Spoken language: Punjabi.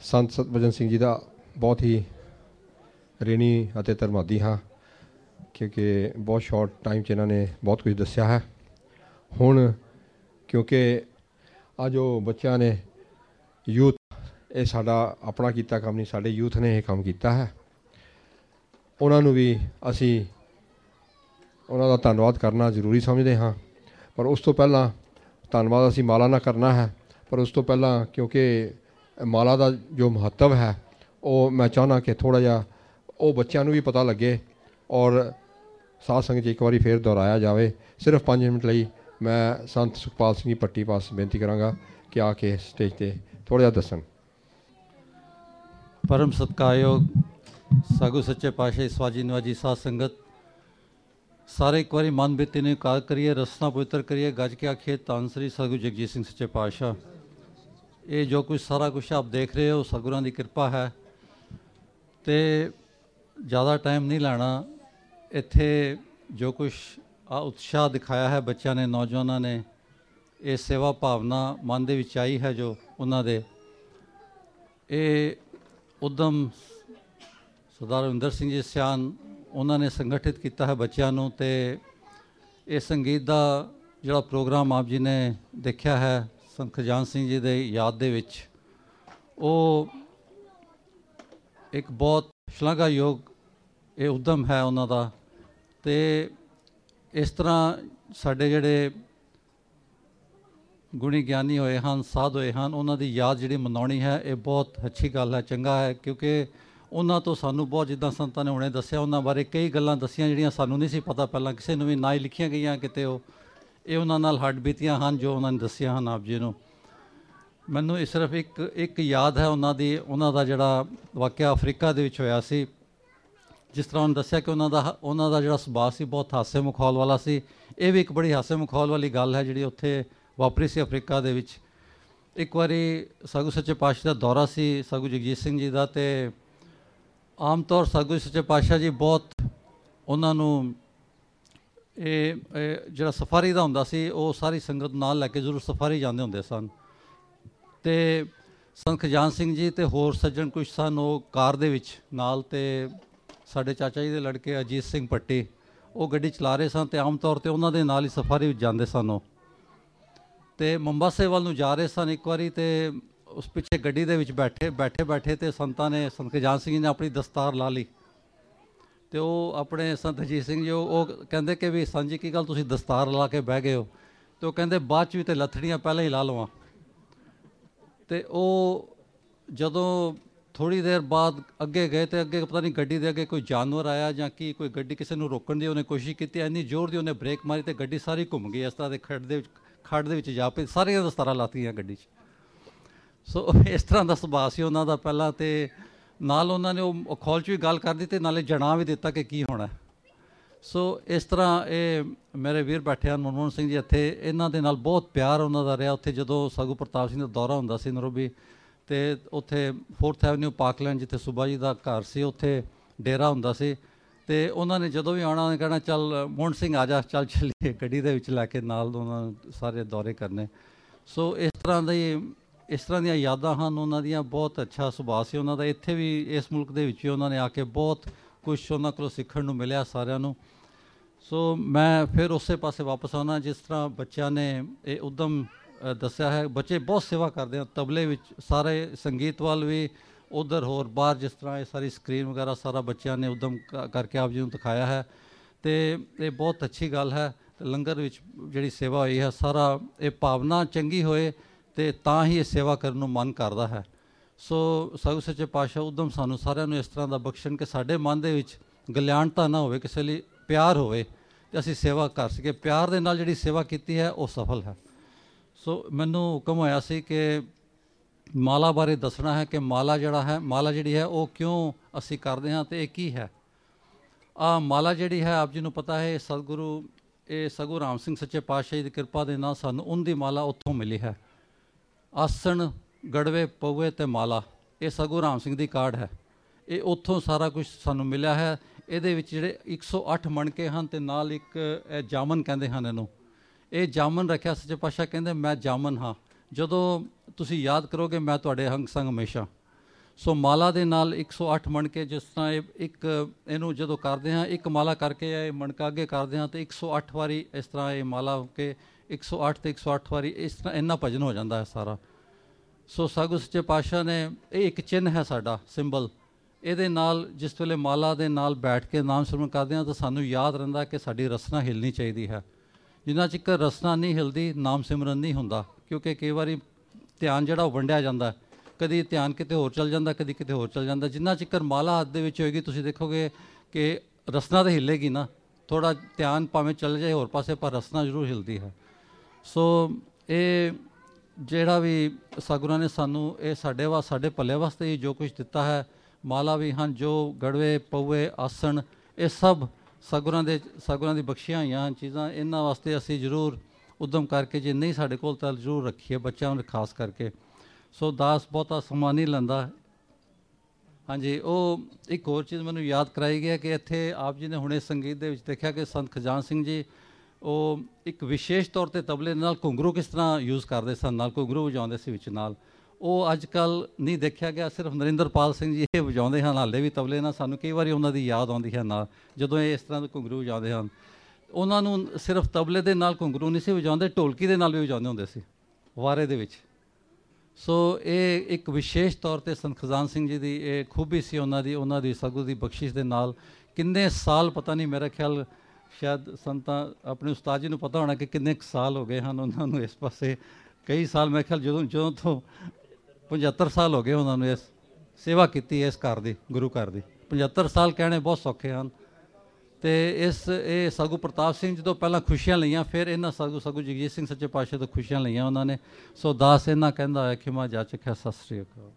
ਸੰਤ ਸਤਵਜਨ ਸਿੰਘ ਜੀ ਦਾ ਬਹੁਤ ਹੀ ਰੇਣੀ ਅਤੇ ਧਰਮਾਦੀ ਹਾਂ, ਕਿਉਂਕਿ ਬਹੁਤ ਸ਼ਾਰਟ ਟਾਈਮ 'ਚ ਇਹਨਾਂ ਨੇ ਬਹੁਤ ਕੁਝ ਦੱਸਿਆ ਹੈ। ਹੁਣ ਕਿਉਂਕਿ ਆ ਜੋ ਬੱਚਿਆਂ ਨੇ ਯੂਥ, ਇਹ ਸਾਡਾ ਆਪਣਾ ਕੀਤਾ ਕੰਮ ਨਹੀਂ, ਸਾਡੇ ਯੂਥ ਨੇ ਇਹ ਕੰਮ ਕੀਤਾ ਹੈ। ਉਹਨਾਂ ਨੂੰ ਵੀ ਅਸੀਂ ਉਹਨਾਂ ਦਾ ਧੰਨਵਾਦ ਕਰਨਾ ਜ਼ਰੂਰੀ ਸਮਝਦੇ ਹਾਂ। ਪਰ ਉਸ ਤੋਂ ਪਹਿਲਾਂ ਧੰਨਵਾਦ ਅਸੀਂ ਮਾਲਾ ਨਾਲ ਕਰਨਾ ਹੈ। ਪਰ ਉਸ ਤੋਂ ਪਹਿਲਾਂ ਕਿਉਂਕਿ ਮਾਲਾ ਦਾ ਜੋ ਮਹੱਤਵ ਹੈ, ਉਹ ਮੈਂ ਚਾਹਨਾ ਕਿ ਥੋੜਾ ਜਿਹਾ ਉਹ ਬੱਚਿਆਂ ਨੂੰ ਵੀ ਪਤਾ ਲੱਗੇ ਔਰ ਸਾਧ ਸੰਗਤ 'ਚ ਇੱਕ ਵਾਰੀ ਫੇਰ ਦੁਹਰਾਇਆ ਜਾਵੇ। ਸਿਰਫ 5 ਮਿੰਟ ਲਈ ਮੈਂ ਸੰਤ ਸੁਖਪਾਲ ਸਿੰਘ ਜੀ ਪੱਟੀ ਪਾਸ ਬੇਨਤੀ ਕਰਾਂਗਾ ਕਿ ਆ ਕੇ ਸਟੇਜ ਤੇ ਥੋੜਾ ਜਿਹਾ ਦੱਸਣ। ਪਰਮ ਸਤਕਾਰਯੋਗ ਸਾਗੂ ਸੱਚੇ ਪਾਤਸ਼ਾਹ ਸਵਾਜੀ ਨਵਾਜੀ ਸਾਧ ਸੰਗਤ, ਸਾਰੇ ਇੱਕ ਵਾਰੀ ਮਨ ਬੀਤੀ ਨੇ ਕਾਰ ਕਰੀਏ, ਰਸਨਾ ਪਵਿੱਤਰ ਕਰੀਏ, ਗੱਜ ਕੇ ਆਖੀਏ, ਧੰਨ ਸ੍ਰੀ ਸਾਗੂ ਜਗਜੀਤ ਸਿੰਘ ਸੱਚੇ ਪਾਤਸ਼ਾਹ। ਇਹ ਜੋ ਕੁਝ ਸਾਰਾ ਕੁਝ ਆਪ ਦੇਖ ਰਹੇ ਹੋ, ਸਤਿਗੁਰਾਂ ਦੀ ਕਿਰਪਾ ਹੈ। ਤੇ ਜ਼ਿਆਦਾ ਟਾਈਮ ਨਹੀਂ ਲੈਣਾ। ਇੱਥੇ ਜੋ ਕੁਝ ਆ ਉਤਸ਼ਾਹ ਦਿਖਾਇਆ ਹੈ ਬੱਚਿਆਂ ਨੇ, ਨੌਜਵਾਨਾਂ ਨੇ, ਇਹ ਸੇਵਾ ਭਾਵਨਾ ਮਨ ਦੇ ਵਿੱਚ ਆਈ ਹੈ ਜੋ ਉਹਨਾਂ ਦੇ। ਇਹ ਉਦਮ ਸਰਦਾਰ ਰਵਿੰਦਰ ਸਿੰਘ ਜੀ ਸਿਆਨ ਉਹਨਾਂ ਨੇ ਸੰਗਠਿਤ ਕੀਤਾ ਹੈ ਬੱਚਿਆਂ ਨੂੰ ਤੇ ਇਹ ਸੰਗੀਤ ਦਾ ਜਿਹੜਾ ਪ੍ਰੋਗਰਾਮ ਆਪ ਜੀ ਨੇ ਦੇਖਿਆ ਹੈ ਸੰਤ ਖਜਾਨ ਸਿੰਘ ਜੀ ਦੇ ਯਾਦ ਦੇ ਵਿੱਚ, ਉਹ ਇੱਕ ਬਹੁਤ ਸ਼ਲਾਘਾਯੋਗ, ਇਹ ਉਦਮ ਹੈ ਉਹਨਾਂ ਦਾ ਤੇ ਇਸ ਤਰ੍ਹਾਂ ਸਾਡੇ ਜਿਹੜੇ ਗੁਣੀ ਗਿਆਨੀ ਹੋਏ ਹਨ, ਸਾਧ ਹੋਏ ਹਨ, ਉਹਨਾਂ ਦੀ ਯਾਦ ਜਿਹੜੀ ਮਨਾਉਣੀ ਹੈ, ਇਹ ਬਹੁਤ ਅੱਛੀ ਗੱਲ ਹੈ, ਚੰਗਾ ਹੈ, ਕਿਉਂਕਿ ਉਹਨਾਂ ਤੋਂ ਸਾਨੂੰ ਬਹੁਤ, ਜਿੱਦਾਂ ਸੰਤਾਂ ਨੇ ਹੁਣੇ ਦੱਸਿਆ, ਉਹਨਾਂ ਬਾਰੇ ਕਈ ਗੱਲਾਂ ਦੱਸੀਆਂ ਜਿਹੜੀਆਂ ਸਾਨੂੰ ਨਹੀਂ ਸੀ ਪਤਾ ਪਹਿਲਾਂ, ਕਿਸੇ ਨੂੰ ਵੀ ਨਾ ਹੀ ਲਿਖੀਆਂ ਗਈਆਂ ਕਿਤੇ ਉਹ। ਇਹ ਉਹਨਾਂ ਨਾਲ ਹੱਡ ਬੀਤੀਆਂ ਹਨ, ਜੋ ਉਹਨਾਂ ਨੇ ਦੱਸੀਆਂ ਹਨ ਆਪ ਜੀ ਨੂੰ। ਮੈਨੂੰ ਇਹ ਸਿਰਫ ਇੱਕ ਇੱਕ ਯਾਦ ਹੈ ਉਹਨਾਂ ਦੀ, ਉਹਨਾਂ ਦਾ ਜਿਹੜਾ ਵਾਕਿਆ ਅਫਰੀਕਾ ਦੇ ਵਿੱਚ ਹੋਇਆ ਸੀ। ਜਿਸ ਤਰ੍ਹਾਂ ਉਹਨੇ ਦੱਸਿਆ ਕਿ ਉਹਨਾਂ ਦਾ ਉਹਨਾਂ ਦਾ ਜਿਹੜਾ ਸੁਭਾਅ ਸੀ, ਬਹੁਤ ਹਾਸੇ ਮਖੌਲ ਵਾਲਾ ਸੀ। ਇਹ ਵੀ ਇੱਕ ਬੜੀ ਹਾਸੇ ਮਖੌਲ ਵਾਲੀ ਗੱਲ ਹੈ ਜਿਹੜੀ ਉੱਥੇ ਵਾਪਰੀ ਸੀ ਅਫਰੀਕਾ ਦੇ ਵਿੱਚ। ਇੱਕ ਵਾਰੀ ਸਾਗੂ ਸੱਚੇ ਪਾਤਸ਼ਾਹ ਦਾ ਦੌਰਾ ਸੀ, ਸਾਗੂ ਜਗਜੀਤ ਸਿੰਘ ਜੀ ਦਾ, ਤੇ ਆਮ ਤੌਰ ਸਾਗੂ ਸੱਚੇ ਪਾਤਸ਼ਾਹ ਜੀ ਬਹੁਤ ਉਹਨਾਂ ਨੂੰ ਇਹ ਜਿਹੜਾ ਸਫਾਰੀ ਦਾ ਹੁੰਦਾ ਸੀ, ਉਹ ਸਾਰੀ ਸੰਗਤ ਨਾਲ ਲੈ ਕੇ ਜ਼ਰੂਰ ਸਫਾਰੀ ਜਾਂਦੇ ਹੁੰਦੇ ਸਨ। ਤੇ ਸੰਤ ਖਜਾਨ ਸਿੰਘ ਜੀ ਤੇ ਹੋਰ ਸੱਜਣ ਕੁਝ ਸਨ, ਉਹ ਕਾਰ ਦੇ ਵਿੱਚ ਨਾਲ ਤੇ ਸਾਡੇ ਚਾਚਾ ਜੀ ਦੇ ਲੜਕੇ ਅਜੀਤ ਸਿੰਘ ਪੱਟੀ, ਉਹ ਗੱਡੀ ਚਲਾ ਰਹੇ ਸਨ ਤੇ ਆਮ ਤੌਰ ਤੇ ਉਹਨਾਂ ਦੇ ਨਾਲ ਹੀ ਸਫਾਰੀ ਵਿੱਚ ਜਾਂਦੇ ਸਨ ਉਹ। ਤੇ ਮੰਬਾਸੇ ਵੱਲ ਨੂੰ ਜਾ ਰਹੇ ਸਨ ਇੱਕ ਵਾਰੀ ਤੇ ਉਸ ਪਿੱਛੇ ਗੱਡੀ ਦੇ ਵਿੱਚ ਬੈਠੇ ਬੈਠੇ ਬੈਠੇ ਤੇ ਸੰਤਾਂ ਨੇ, ਸੰਤ ਖਜਾਨ ਸਿੰਘ ਜੀ ਨੇ ਆਪਣੀ ਦਸਤਾਰ ਲਾ ਲਈ। ਤੇ ਉਹ ਆਪਣੇ ਸੰਤ ਅਜੀਤ ਸਿੰਘ ਜੀ, ਉਹ ਕਹਿੰਦੇ ਕਿ ਵੀ ਸਾਂਝੀ ਕੀ ਗੱਲ, ਤੁਸੀਂ ਦਸਤਾਰ ਲਾ ਕੇ ਬਹਿ ਗਏ ਹੋ। ਤੇ ਉਹ ਕਹਿੰਦੇ ਬਾਅਦ ਚ ਵੀ ਤੇ ਲੱਥੜੀਆਂ ਪਹਿਲਾਂ ਹੀ ਲਾ ਲਵਾਂ। ਤੇ ਉਹ ਜਦੋਂ ਥੋੜੀ ਦੇਰ ਬਾਅਦ ਅੱਗੇ ਗਏ ਤੇ ਅੱਗੇ ਪਤਾ ਨਹੀਂ ਗੱਡੀ ਦੇ ਅੱਗੇ ਕੋਈ ਜਾਨਵਰ ਆਇਆ ਜਾਂ ਕੀ, ਕੋਈ ਗੱਡੀ ਕਿਸੇ ਨੂੰ ਰੋਕਣ ਦੀ ਉਹਨੇ ਕੋਸ਼ਿਸ਼ ਕੀਤੀ, ਇੰਨੀ ਜ਼ੋਰ ਦੀ ਉਹਨੇ ਬ੍ਰੇਕ ਮਾਰੀ ਤੇ ਗੱਡੀ ਸਾਰੀ ਘੁੰਮ ਗਈ ਇਸ ਤਰ੍ਹਾਂ ਦੇ ਖੱਡ ਦੇ ਵਿੱਚ ਖੱਡ ਦੇ ਵਿੱਚ ਜਾ ਪਈ, ਸਾਰੀਆਂ ਦਸਤਾਰਾਂ ਲਾਤੀਆਂ ਗੱਡੀ 'ਚ। ਸੋ ਇਸ ਤਰ੍ਹਾਂ ਦਾ ਸੁਭਾਅ ਸੀ ਉਹਨਾਂ ਦਾ ਪਹਿਲਾਂ ਤੇ ਨਾਲ ਉਹਨਾਂ ਨੇ ਉਹ ਖੋਲ 'ਚ ਵੀ ਗੱਲ ਕਰ ਦਿੱਤੀ ਨਾਲੇ ਜਣਾ ਵੀ ਦਿੱਤਾ ਕਿ ਕੀ ਹੋਣਾ। ਸੋ ਇਸ ਤਰ੍ਹਾਂ ਇਹ ਮੇਰੇ ਵੀਰ ਬੈਠੇ ਹਨ ਮਨਮੋਹਨ ਸਿੰਘ ਜੀ ਇੱਥੇ। ਇਹਨਾਂ ਦੇ ਨਾਲ ਬਹੁਤ ਪਿਆਰ ਉਹਨਾਂ ਦਾ ਰਿਹਾ। ਉੱਥੇ ਜਦੋਂ ਸਾਗੂ ਪ੍ਰਤਾਪ ਸਿੰਘ ਦਾ ਦੌਰਾ ਹੁੰਦਾ ਸੀ ਨਰੋਬੀ ਤੇ ਉੱਥੇ 4th ਐਵਨਿਊ ਪਾਰਕਲੈਂਡ ਜਿੱਥੇ ਸੁਬਾ ਜੀ ਦਾ ਘਰ ਸੀ, ਉੱਥੇ ਡੇਰਾ ਹੁੰਦਾ ਸੀ ਤੇ ਉਹਨਾਂ ਨੇ ਜਦੋਂ ਵੀ ਆਉਣਾ, ਉਹਨੇ ਕਹਿਣਾ, ਚੱਲ ਮੋਹਨ ਸਿੰਘ ਆ ਜਾ, ਚੱਲ ਚੱਲੀਏ ਗੱਡੀ ਦੇ ਵਿੱਚ ਲੈ ਕੇ ਨਾਲ ਉਹਨਾਂ ਸਾਰੇ ਦੌਰੇ ਕਰਨੇ। ਸੋ ਇਸ ਤਰ੍ਹਾਂ ਦੀ ਇਸ ਤਰ੍ਹਾਂ ਦੀਆਂ ਯਾਦਾਂ ਹਨ, ਉਹਨਾਂ ਦੀਆਂ ਬਹੁਤ ਅੱਛਾ ਸੁਭਾਅ ਸੀ ਉਹਨਾਂ ਦਾ। ਇੱਥੇ ਵੀ ਇਸ ਮੁਲਕ ਦੇ ਵਿੱਚ ਵੀ ਉਹਨਾਂ ਨੇ ਆ ਕੇ ਬਹੁਤ ਕੁਝ ਉਹਨਾਂ ਕੋਲੋਂ ਸਿੱਖਣ ਨੂੰ ਮਿਲਿਆ ਸਾਰਿਆਂ ਨੂੰ। ਸੋ ਮੈਂ ਫਿਰ ਉਸੇ ਪਾਸੇ ਵਾਪਸ ਆਉਣਾ, ਜਿਸ ਤਰ੍ਹਾਂ ਬੱਚਿਆਂ ਨੇ ਇਹ ਉਦਮ ਦੱਸਿਆ ਹੈ। ਬੱਚੇ ਬਹੁਤ ਸੇਵਾ ਕਰਦੇ ਆ ਤਬਲੇ ਵਿੱਚ ਸਾਰੇ ਸੰਗੀਤ ਵੱਲ ਵੀ, ਉਧਰ ਹੋਰ ਬਾਹਰ ਜਿਸ ਤਰ੍ਹਾਂ ਇਹ ਸਾਰੀ ਸਕਰੀਨ ਵਗੈਰਾ ਸਾਰਾ ਬੱਚਿਆਂ ਨੇ ਉਦਮ ਕ- ਕਰਕੇ ਆਪ ਜੀ ਨੂੰ ਦਿਖਾਇਆ ਹੈ। ਤੇ ਇਹ ਬਹੁਤ ਅੱਛੀ ਗੱਲ ਹੈ। ਲੰਗਰ ਵਿੱਚ ਜਿਹੜੀ ਸੇਵਾ ਹੋਈ ਹੈ, ਸਾਰਾ ਇਹ ਭਾਵਨਾ ਚੰਗੀ ਹੋਏ ਤੇ ਤਾਂ ਹੀ ਇਹ ਸੇਵਾ ਕਰਨ ਨੂੰ ਮਨ ਕਰਦਾ ਹੈ। ਸੋ ਸਾਗੂ ਸੱਚੇ ਪਾਤਸ਼ਾਹ ਉਦਮ ਸਾਨੂੰ ਸਾਰਿਆਂ ਨੂੰ ਇਸ ਤਰ੍ਹਾਂ ਦਾ ਬਖਸ਼ਣ ਕਿ ਸਾਡੇ ਮਨ ਦੇ ਵਿੱਚ ਗਲਿਆਣਤਾ ਨਾ ਹੋਵੇ, ਕਿਸੇ ਲਈ ਪਿਆਰ ਹੋਵੇ ਤੇ ਅਸੀਂ ਸੇਵਾ ਕਰ ਸਕੀਏ। ਪਿਆਰ ਦੇ ਨਾਲ ਜਿਹੜੀ ਸੇਵਾ ਕੀਤੀ ਹੈ, ਉਹ ਸਫਲ ਹੈ। ਸੋ ਮੈਨੂੰ ਹੁਕਮ ਹੋਇਆ ਸੀ ਕਿ ਮਾਲਾ ਬਾਰੇ ਦੱਸਣਾ ਹੈ ਕਿ ਮਾਲਾ ਜਿਹੜਾ ਹੈ, ਮਾਲਾ ਜਿਹੜੀ ਹੈ, ਉਹ ਕਿਉਂ ਅਸੀਂ ਕਰਦੇ ਹਾਂ ਤੇ ਇਹ ਕੀ ਹੈ? ਆ ਮਾਲਾ ਜਿਹੜੀ ਹੈ, ਆਪ ਜੀ ਨੂੰ ਪਤਾ ਹੈ ਸਤਿਗੁਰੂ, ਇਹ ਸਗੂ ਰਾਮ ਸਿੰਘ ਸੱਚੇ ਪਾਤਸ਼ਾਹ ਜੀ ਦੀ ਕਿਰਪਾ ਦੇ ਨਾਲ ਸਾਨੂੰ ਉਹਦੀ ਮਾਲਾ ਉੱਥੋਂ ਮਿਲੀ ਹੈ। ਆਸਣ, ਗੜਵੇ ਪਵੇ ਤੇ ਮਾਲਾ, ਇਹ ਸਗੂ ਰਾਮ ਸਿੰਘ ਦੀ ਕਾਰਡ ਹੈ। ਇਹ ਉੱਥੋਂ ਸਾਰਾ ਕੁਝ ਸਾਨੂੰ ਮਿਲਿਆ ਹੈ। ਇਹਦੇ ਵਿੱਚ ਜਿਹੜੇ 108 ਮਣਕੇ ਹਨ ਤੇ ਨਾਲ ਇੱਕ, ਇਹ ਜਾਮਨ ਕਹਿੰਦੇ ਹਨ ਇਹਨੂੰ। ਇਹ ਜਾਮਨ ਰੱਖਿਆ ਸੱਚੇ ਪਾਤਸ਼ਾਹ ਕਹਿੰਦੇ, ਮੈਂ ਜਾਮਨ ਹਾਂ। ਜਦੋਂ ਤੁਸੀਂ ਯਾਦ ਕਰੋਗੇ, ਮੈਂ ਤੁਹਾਡੇ ਹੰਗ ਸੰਗ ਹਮੇਸ਼ਾ। ਸੋ ਮਾਲਾ ਦੇ ਨਾਲ 108 ਮਣ ਕੇ ਜਿਸ ਤਰ੍ਹਾਂ ਇਹ ਇੱਕ, ਇਹਨੂੰ ਜਦੋਂ ਕਰਦੇ ਹਾਂ, ਇੱਕ ਮਾਲਾ ਕਰਕੇ ਇਹ ਮਣਕਾ ਅੱਗੇ ਕਰਦੇ ਹਾਂ, ਤੇ 108 ਵਾਰੀ ਇਸ ਤਰ੍ਹਾਂ ਇਹ ਮਾਲਾ ਕੇ 108 ਤੇ 108 ਵਾਰੀ ਇਸ ਤਰ੍ਹਾਂ ਇੰਨਾ ਭਜਨ ਹੋ ਜਾਂਦਾ ਹੈ ਸਾਰਾ। ਸੋ ਸਾਗੂ ਸੱਚੇ ਪਾਤਸ਼ਾਹ ਨੇ, ਇਹ ਇੱਕ ਚਿੰਨ ਹੈ ਸਾਡਾ, ਸਿੰਬਲ। ਇਹਦੇ ਨਾਲ ਜਿਸ ਵੇਲੇ ਮਾਲਾ ਦੇ ਨਾਲ ਬੈਠ ਕੇ ਨਾਮ ਸਿਮਰਨ ਕਰਦੇ ਹਾਂ ਤਾਂ ਸਾਨੂੰ ਯਾਦ ਰਹਿੰਦਾ ਕਿ ਸਾਡੀ ਰਸਨਾ ਹਿਲਣੀ ਚਾਹੀਦੀ ਹੈ। ਜਿੰਨਾ ਚਿਰ ਰਸਨਾ ਨਹੀਂ ਹਿਲਦੀ, ਨਾਮ ਸਿਮਰਨ ਨਹੀਂ ਹੁੰਦਾ, ਕਿਉਂਕਿ ਕਈ ਵਾਰੀ ਧਿਆਨ ਜਿਹੜਾ ਉਹ ਵੰਡਿਆ ਜਾਂਦਾ ਕਦੀ ਧਿਆਨ ਕਿਤੇ ਹੋਰ ਚਲ ਜਾਂਦਾ, ਕਦੀ ਕਿਤੇ ਹੋਰ ਚਲ ਜਾਂਦਾ। ਜਿੰਨਾ ਚਿਰ ਮਾਲਾ ਹੱਥ ਦੇ ਵਿੱਚ ਹੋਏਗੀ, ਤੁਸੀਂ ਦੇਖੋਗੇ ਕਿ ਰਸਨਾ ਤਾਂ ਹਿੱਲੇਗੀ ਨਾ। ਥੋੜਾ ਧਿਆਨ ਭਾਵੇਂ ਚੱਲ ਜਾਏ ਹੋਰ ਪਾਸੇ, ਪਰ ਰਸਨਾ ਜ਼ਰੂਰ ਹਿਲਦੀ ਹੈ। ਸੋ ਇਹ ਜਿਹੜਾ ਵੀ ਸਤਿਗੁਰਾਂ ਨੇ ਸਾਨੂੰ ਇਹ ਸਾਡੇ ਵਾ, ਸਾਡੇ ਭਲੇ ਵਾਸਤੇ ਹੀ ਜੋ ਕੁਝ ਦਿੱਤਾ ਹੈ, ਮਾਲਾ ਵੀ ਹਨ, ਜੋ ਗੜਵੇ ਪਉਏ ਆਸਣ, ਇਹ ਸਭ ਸਤਿਗੁਰਾਂ ਦੇ, ਸਤਿਗੁਰਾਂ ਦੀ ਬਖਸ਼ੀਆਂ ਹੋਈਆਂ ਹਨ ਚੀਜ਼ਾਂ। ਇਹਨਾਂ ਵਾਸਤੇ ਅਸੀਂ ਜ਼ਰੂਰ ਉਦਮ ਕਰਕੇ ਜੇ ਨਹੀਂ ਸਾਡੇ ਕੋਲ ਤਾਂ ਜ਼ਰੂਰ ਰੱਖੀਏ ਬੱਚਿਆਂ ਨੂੰ, ਖਾਸ ਕਰਕੇ। ਸੋ ਦਾਸ ਬਹੁਤਾ ਸਮਾਂ ਨਹੀਂ ਲੈਂਦਾ। ਹਾਂਜੀ, ਉਹ ਇੱਕ ਹੋਰ ਚੀਜ਼ ਮੈਨੂੰ ਯਾਦ ਕਰਾਈ ਗਿਆ ਕਿ ਇੱਥੇ ਆਪ ਜੀ ਨੇ ਹੁਣੇ ਸੰਗੀਤ ਦੇ ਵਿੱਚ ਦੇਖਿਆ ਕਿ ਸੰਤ ਖਜਾਨ ਸਿੰਘ ਜੀ ਉਹ ਇੱਕ ਵਿਸ਼ੇਸ਼ ਤੌਰ ਤੇ ਤਬਲੇ ਨਾਲ ਘੁੰਗਰੂ ਕਿਸ ਤਰ੍ਹਾਂ ਯੂਜ਼ ਕਰਦੇ ਸਨ, ਨਾਲ ਘੁੰਗਰੂ ਵਜਾਉਂਦੇ ਸੀ ਵਿੱਚ ਨਾਲ। ਉਹ ਅੱਜ ਕੱਲ ਨਹੀਂ ਦੇਖਿਆ ਗਿਆ, ਸਿਰਫ ਨਰਿੰਦਰਪਾਲ ਸਿੰਘ ਜੀ ਇਹ ਵਜਾਉਂਦੇ ਹਨ, ਹਾਲੇ ਵੀ ਤਬਲੇ ਨਾਲ ਸਾਨੂੰ ਕਈ ਵਾਰੀ ਉਹਨਾਂ ਦੀ ਯਾਦ ਆਉਂਦੀ ਹੈ ਨਾਲ, ਜਦੋਂ ਇਹ ਇਸ ਤਰ੍ਹਾਂ ਦੇ ਘੁੰਗਰੂ ਵਜਾਉਂਦੇ ਹਨ। ਉਹਨਾਂ ਨੂੰ ਸਿਰਫ ਤਬਲੇ ਦੇ ਨਾਲ ਘੁੰਗਰੂ ਨਹੀਂ ਸੀ ਵਜਾਉਂਦੇ, ਢੋਲਕੀ ਦੇ ਨਾਲ ਵੀ ਵਜਾਉਂਦੇ ਹੁੰਦੇ ਸੀ, ਵਾਰੇ ਦੇ ਵਿੱਚ। ਸੋ ਇਹ ਇੱਕ ਵਿਸ਼ੇਸ਼ ਤੌਰ ਤੇ ਸੰਤ ਖਜ਼ਾਨ ਸਿੰਘ ਜੀ ਦੀ ਇਹ ਖੂਬੀ ਸੀ ਉਹਨਾਂ ਦੀ ਉਹਨਾਂ ਦੀ ਸਗੋਂ ਦੀ ਬਖਸ਼ਿਸ਼ ਦੇ ਨਾਲ। ਕਿੰਨੇ ਸਾਲ ਪਤਾ ਨਹੀਂ, ਮੇਰਾ ਖਿਆਲ ਸ਼ਾਇਦ ਸੰਤਾਂ ਆਪਣੇ ਉਸਤਾਦ ਜੀ ਨੂੰ ਪਤਾ ਹੋਣਾ ਕਿ ਕਿੰਨੇ ਕੁ ਸਾਲ ਹੋ ਗਏ ਹਨ ਉਹਨਾਂ ਨੂੰ ਇਸ ਪਾਸੇ। ਕਈ ਸਾਲ ਮੈਂ ਖਿਆਲ ਜਦੋਂ ਜਦੋਂ ਤੋਂ 75 ਸਾਲ ਹੋ ਗਏ ਉਹਨਾਂ ਨੂੰ ਇਸ ਸੇਵਾ ਕੀਤੀ ਇਸ ਘਰ ਦੀ, ਗੁਰੂ ਘਰ ਦੀ। 75 ਸਾਲ ਕਹਿਣੇ ਬਹੁਤ ਸੌਖੇ ਹਨ। ਤੇ ਇਸ, ਇਹ ਸਾਗੂ ਪ੍ਰਤਾਪ ਸਿੰਘ ਜੀ ਤੋਂ ਪਹਿਲਾਂ ਖੁਸ਼ੀਆਂ ਲਈਆਂ, ਫਿਰ ਇਹਨਾਂ ਸਾਗੂ ਸਾਗੂ ਜਗਜੀਤ ਸਿੰਘ ਸੱਚੇ ਪਾਤਸ਼ਾਹ ਤੋਂ ਖੁਸ਼ੀਆਂ ਲਈਆਂ ਉਹਨਾਂ ਨੇ। ਸੋ ਦਾਸ ਇਹਨਾਂ ਕਹਿੰਦਾ ਹੋਇਆ ਕਿ ਮਾ ਜਾ ਚੱਖਿਆ ਸਤਿ ਸ੍ਰੀ ਅਕਾਲ।